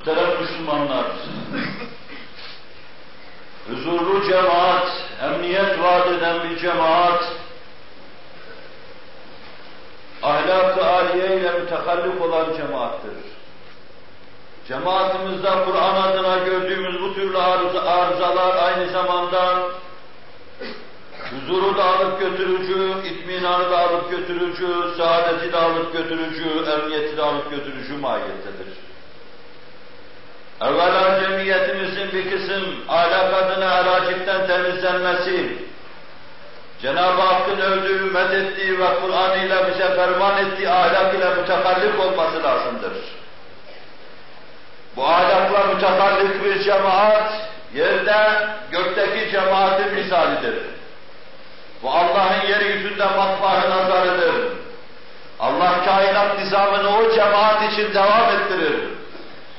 Muhterem Müslümanlar, huzurlu cemaat, emniyet vaat eden bir cemaat, ahlak-ı aliye ile mütekallik olan cemaattir. Cemaatimizde Kur'an adına gördüğümüz bu türlü arızalar aynı zamanda huzuru da alıp götürücü, itminanı da alıp götürücü, saadeti de alıp götürücü, emniyeti de alıp götürücü mahiyettedir. Evvela cemiyetimizin bir kısım ahlak adına eracipten temizlenmesi, Cenab-ı Hakk'ın övdüğü, medettiği ve Kur'an ile bize ferman ettiği ahlak ile mütekallik olması lazımdır. Bu ahlakla mütekallik bir cemaat, yerde gökteki cemaatin misalidir. Bu Allah'ın yeryüzünde matbahı nazarıdır. Allah kainat nizamını o cemaat için devam ettirir.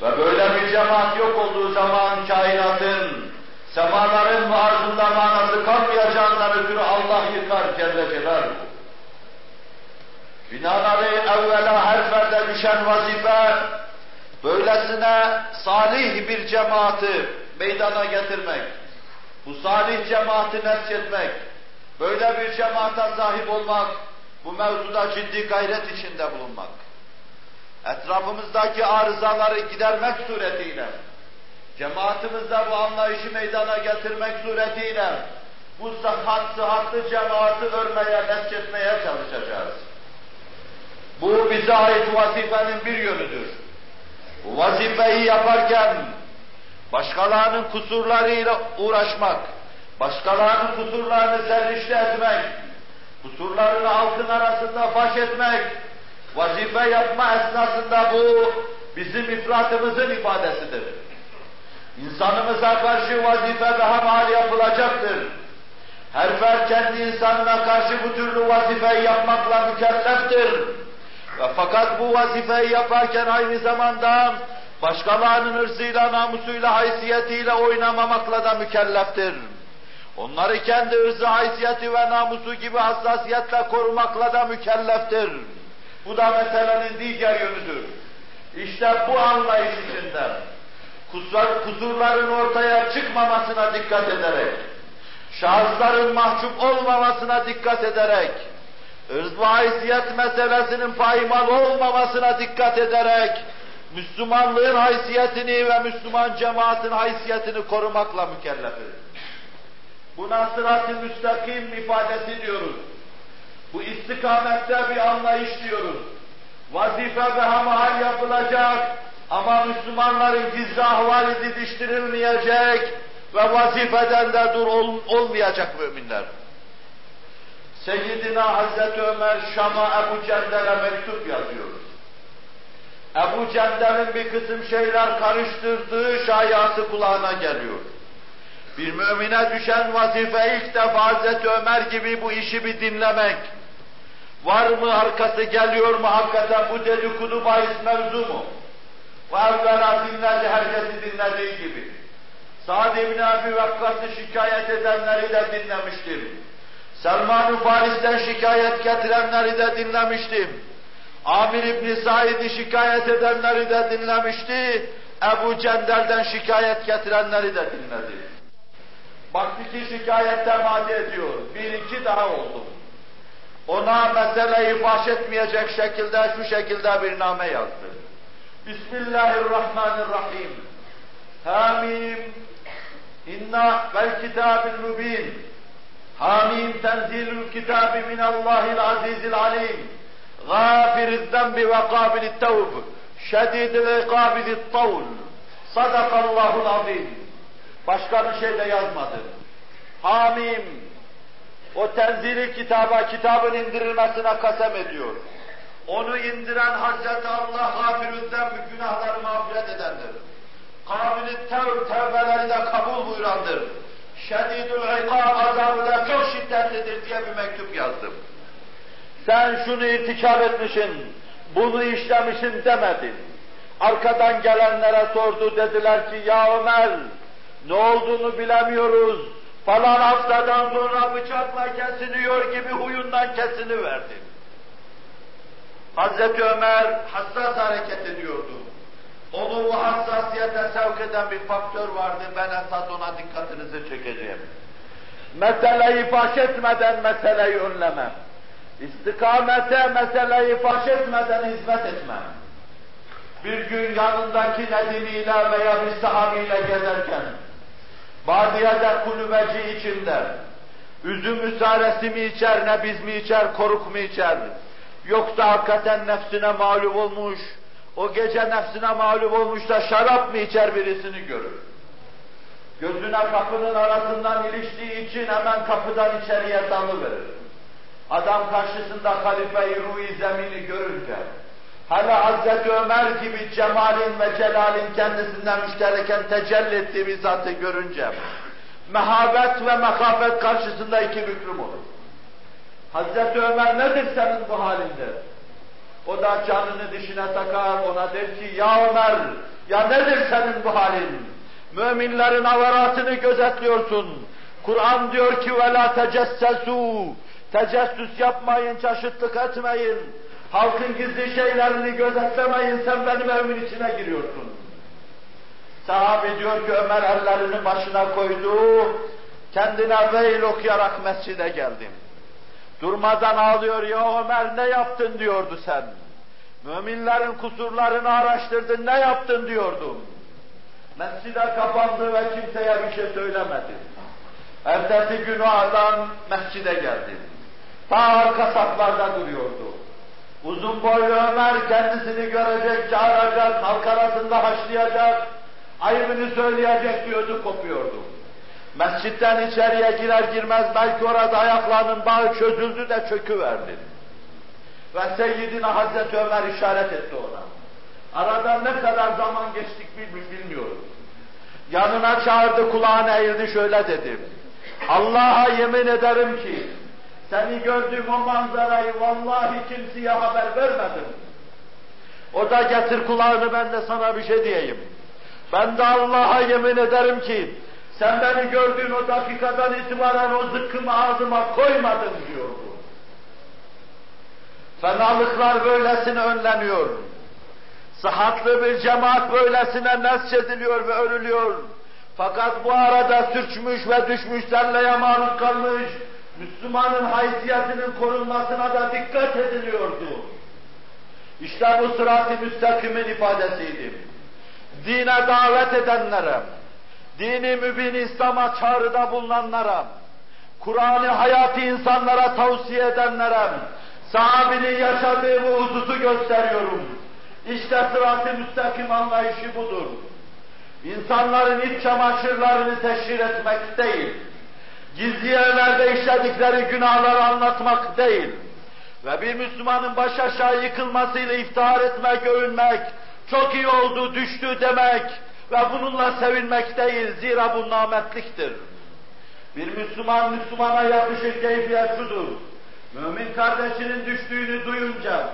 Ve böyle bir cemaat yok olduğu zaman kainatın, semaların ve arzında manası kalmayacağından ötürü Allah yıkar Celle Celaluhu. Binaenaleyh evvela her ferde düşen vazife, böylesine salih bir cemaati meydana getirmek, bu salih cemaati nesçetmek, böyle bir cemaate sahip olmak, bu mevzuda ciddi gayret içinde bulunmak etrafımızdaki arızaları gidermek suretiyle, cemaatimizde bu anlayışı meydana getirmek suretiyle, bu sıhhat, sıhhatlı cemaati örmeye, nesçetmeye çalışacağız. Bu bize ait vazifenin bir yönüdür. Bu vazifeyi yaparken, başkalarının kusurlarıyla uğraşmak, başkalarının kusurlarını zerrişte etmek, kusurlarını halkın arasında faş etmek, vazife yapma esnasında bu bizim ifratımızın ifadesidir. İnsanımıza karşı vazife daha mal yapılacaktır. Her fert kendi insanına karşı bu türlü vazifeyi yapmakla mükelleftir. Ve fakat bu vazifeyi yaparken aynı zamanda başkalarının ırzıyla, namusuyla, haysiyetiyle oynamamakla da mükelleftir. Onları kendi ırzı, haysiyeti ve namusu gibi hassasiyetle korumakla da mükelleftir. Bu da meselenin diğer yönüdür. İşte bu anlayış içinde kusur, kusurların ortaya çıkmamasına dikkat ederek, şahısların mahcup olmamasına dikkat ederek, ırz ve meselesinin paymal olmamasına dikkat ederek, Müslümanlığın haysiyetini ve Müslüman cemaatin haysiyetini korumakla mükellefiz. Buna sırat-ı müstakim ifadesi diyoruz. Bu istikamette bir anlayış diyoruz. Vazife ve hamahal yapılacak ama Müslümanların gizli ahvali didiştirilmeyecek ve vazifeden de dur ol, olmayacak müminler. Seyyidina Hazreti Ömer Şam'a Ebu Cendel'e mektup yazıyor. Ebu Cendel'in bir kısım şeyler karıştırdığı şayası kulağına geliyor. Bir mümine düşen vazife ilk defa Hazreti Ömer gibi bu işi bir dinlemek, Var mı arkası geliyor mu hakikaten bu dedikodu bahis mevzu mu? Ve evvela dinledi herkesi dinlediği gibi. Sa'd ibn Abi Vakkas'ı şikayet edenleri de dinlemiştim. Selman-ı Faris'ten şikayet getirenleri de dinlemiştim. Amir İbni Said'i şikayet edenleri de dinlemişti. Ebu Cendel'den şikayet getirenleri de dinledi. Baktı ki şikayette madde ediyor. Bir iki daha oldu ona meseleyi baş etmeyecek şekilde şu şekilde bir name yazdı. Bismillahirrahmanirrahim. Hamim inna vel kitabil mübin. Hamim tenzilül kitabi minallahil azizil alim. Gafiriz zembi ve kabilit tevb. Şedidil ikabilit tavl. Sadakallahul azim. Başka bir şey de yazmadı. Hamim o tenzili kitaba, kitabın indirilmesine kasem ediyor. Onu indiren Hazreti Allah gafirüzden günahları mağfiret edendir. Kabil-i tev, tevbeleri de kabul buyurandır. Şedidül ikab azabı da çok şiddetlidir diye bir mektup yazdım. Sen şunu irtikap etmişsin, bunu işlemişsin demedin. Arkadan gelenlere sordu dediler ki ya Ömer ne olduğunu bilemiyoruz falan haftadan sonra bıçakla kesiliyor gibi huyundan kesiliverdi. Hazreti Ömer hassas hareket ediyordu. Onu bu hassas hassasiyete sevk eden bir faktör vardı. Ben esas ona dikkatinizi çekeceğim. Meseleyi faş etmeden meseleyi önlemem. İstikamete meseleyi faş etmeden hizmet etmem. Bir gün yanındaki nedimiyle veya bir sahabiyle gezerken, Badiyede kulübeci içinde, üzüm müsaresi mi içer, ne biz mi içer, koruk mu içer, yoksa hakikaten nefsine mağlup olmuş, o gece nefsine mağlup olmuş da şarap mı içer birisini görür. Gözüne kapının arasından iliştiği için hemen kapıdan içeriye dalıverir. Adam karşısında halife-i ruhi zemini görünce, hele Hazreti Ömer gibi cemalin ve celalin kendisinden müştereken tecelli ettiği bir zatı görünce, mehabet ve mekafet karşısında iki büklüm olur. Hazreti Ömer nedir senin bu halinde? O da canını dişine takar, ona der ki, ya Ömer, ya nedir senin bu halin? Müminlerin avaratını gözetliyorsun. Kur'an diyor ki, وَلَا تَجَسَّسُوا Tecessüs yapmayın, çaşıtlık etmeyin. Halkın gizli şeylerini gözetlemeyin, sen benim evimin içine giriyorsun. Sahabi diyor ki Ömer ellerini başına koydu, kendine veil okuyarak mescide geldim. Durmadan ağlıyor, ya Ömer ne yaptın diyordu sen. Müminlerin kusurlarını araştırdın, ne yaptın diyordum. Mescide kapandı ve kimseye bir şey söylemedi. Ertesi günü adam mescide geldi. Ta arka duruyordu. Uzun boylu Ömer kendisini görecek, çağıracak, halk arasında haşlayacak, ayıbını söyleyecek diyordu, kopuyordu. Mescitten içeriye girer girmez belki orada ayaklarının bağı çözüldü de çöküverdi. Ve Seyyidina Hazreti Ömer işaret etti ona. Aradan ne kadar zaman geçtik bilmiyoruz. Yanına çağırdı, kulağına eğildi, şöyle dedi. Allah'a yemin ederim ki, seni gördüğüm o manzarayı vallahi kimseye haber vermedim. O da getir kulağını ben de sana bir şey diyeyim. Ben de Allah'a yemin ederim ki, sen beni gördüğün o dakikadan itibaren o zıkkımı ağzıma koymadın diyordu. Fenalıklar böylesine önleniyor. Sıhhatlı bir cemaat böylesine nesçediliyor ve örülüyor. Fakat bu arada sürçmüş ve düşmüşlerle maruz kalmış, Müslümanın haysiyetinin korunmasına da dikkat ediliyordu. İşte bu sırat-ı müstakimin ifadesiydi. Dine davet edenlere, dini mübin İslam'a çağrıda bulunanlara, Kur'an'ı hayatı insanlara tavsiye edenlere, sahabinin yaşadığı bu hususu gösteriyorum. İşte sırat-ı müstakim anlayışı budur. İnsanların iç çamaşırlarını teşhir etmek değil, gizli yerlerde işledikleri günahları anlatmak değil ve bir Müslümanın baş aşağı yıkılmasıyla iftihar etmek, övünmek, çok iyi oldu, düştü demek ve bununla sevinmek değil, zira bu nametliktir. Bir Müslüman, Müslümana yakışır keyfiyet şudur. Mümin kardeşinin düştüğünü duyunca,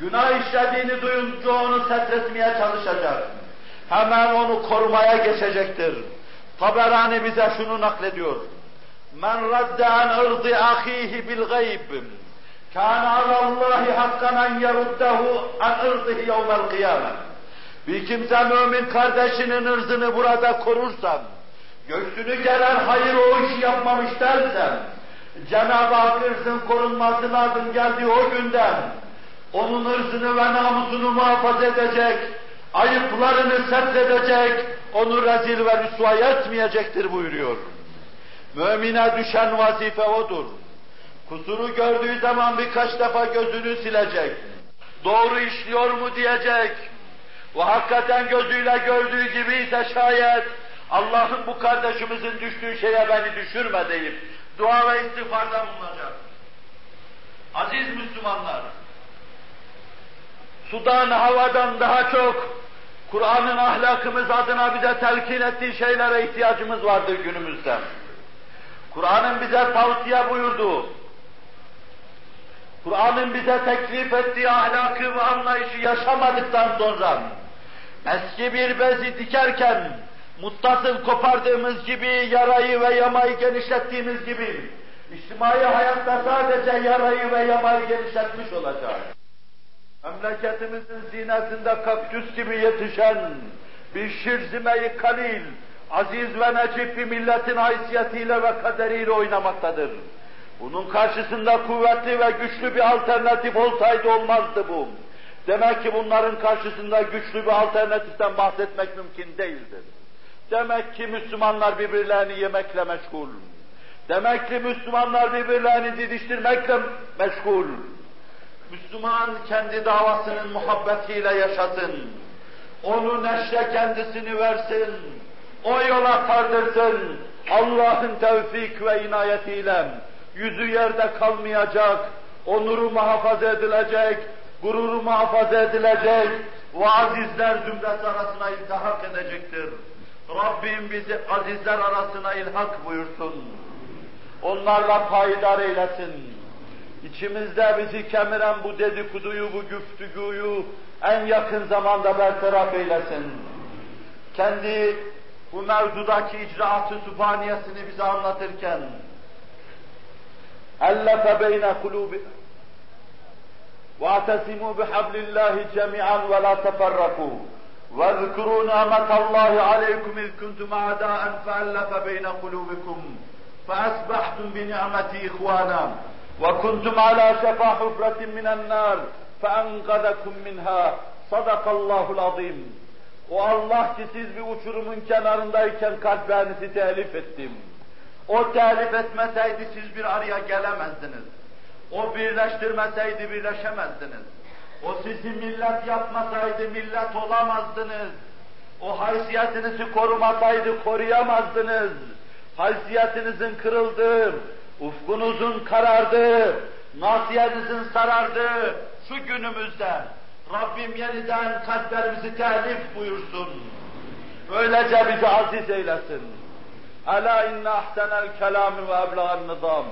günah işlediğini duyunca onu setretmeye çalışacak. Hemen onu korumaya geçecektir. Taberani bize şunu naklediyor. Men radde an ırdı ahihi bil gayb. Kâne alallahi hakkan en yeruddehu an ırdıhi yevmel kıyamet. Bir kimse mümin kardeşinin ırzını burada korursa, göğsünü gerer hayır o işi yapmamış dersem, Cenab-ı Hak ırzın korunması lazım geldiği o günden, onun ırzını ve namusunu muhafaza edecek, ayıplarını setredecek, onu rezil ve rüsva etmeyecektir buyuruyor. Mümine düşen vazife odur. Kusuru gördüğü zaman birkaç defa gözünü silecek. Doğru işliyor mu diyecek. Ve hakikaten gözüyle gördüğü gibi ise şayet Allah'ın bu kardeşimizin düştüğü şeye beni düşürme deyip dua ve istiğfarda bulunacak. Aziz Müslümanlar, sudan, havadan daha çok Kur'an'ın ahlakımız adına bize telkin ettiği şeylere ihtiyacımız vardır günümüzde. Kur'an'ın bize tavsiye buyurduğu, Kur'an'ın bize teklif ettiği ahlakı ve anlayışı yaşamadıktan sonra, eski bir bezi dikerken, muttasıl kopardığımız gibi, yarayı ve yamayı genişlettiğimiz gibi, içtimai hayatta sadece yarayı ve yamayı genişletmiş olacak. Memleketimizin zinetinde kaktüs gibi yetişen, bir şirzimeyi kalil, aziz ve necip bir milletin haysiyetiyle ve kaderiyle oynamaktadır. Bunun karşısında kuvvetli ve güçlü bir alternatif olsaydı olmazdı bu. Demek ki bunların karşısında güçlü bir alternatiften bahsetmek mümkün değildir. Demek ki Müslümanlar birbirlerini yemekle meşgul. Demek ki Müslümanlar birbirlerini didiştirmekle meşgul. Müslüman kendi davasının muhabbetiyle yaşasın. Onu neşre kendisini versin. O yola sardırsın. Allah'ın tevfik ve inayetiyle yüzü yerde kalmayacak, onuru muhafaza edilecek, gururu muhafaza edilecek ve azizler zümresi arasına iltihak edecektir. Rabbim bizi azizler arasına ilhak buyursun. Onlarla payidar eylesin. İçimizde bizi kemiren bu dedikoduyu, bu güftügüyü en yakın zamanda bertaraf eylesin. Kendi bu mevzudaki icraatı sübhaniyesini bize anlatırken ألف بين قلوب واعتصموا بحبل الله جميعا ولا تفرقوا واذكروا نعمة الله عليكم إذ كنتم أعداء فألف بين قلوبكم فأصبحتم بنعمتي إخوانا وكنتم على شفا حفرة من النار فأنقذكم منها صدق الله العظيم o Allah ki siz bir uçurumun kenarındayken kalplerinizi telif ettim. O telif etmeseydi siz bir araya gelemezdiniz. O birleştirmeseydi birleşemezdiniz. O sizi millet yapmasaydı millet olamazdınız. O haysiyetinizi korumasaydı koruyamazdınız. Haysiyetinizin kırıldığı, ufkunuzun karardığı, nasiyetinizin sarardığı şu günümüzde Rabbim yeniden kalplerimizi telif buyursun. Böylece bizi aziz eylesin. Ela inne ahsenel kelami ve ebla'n nizam.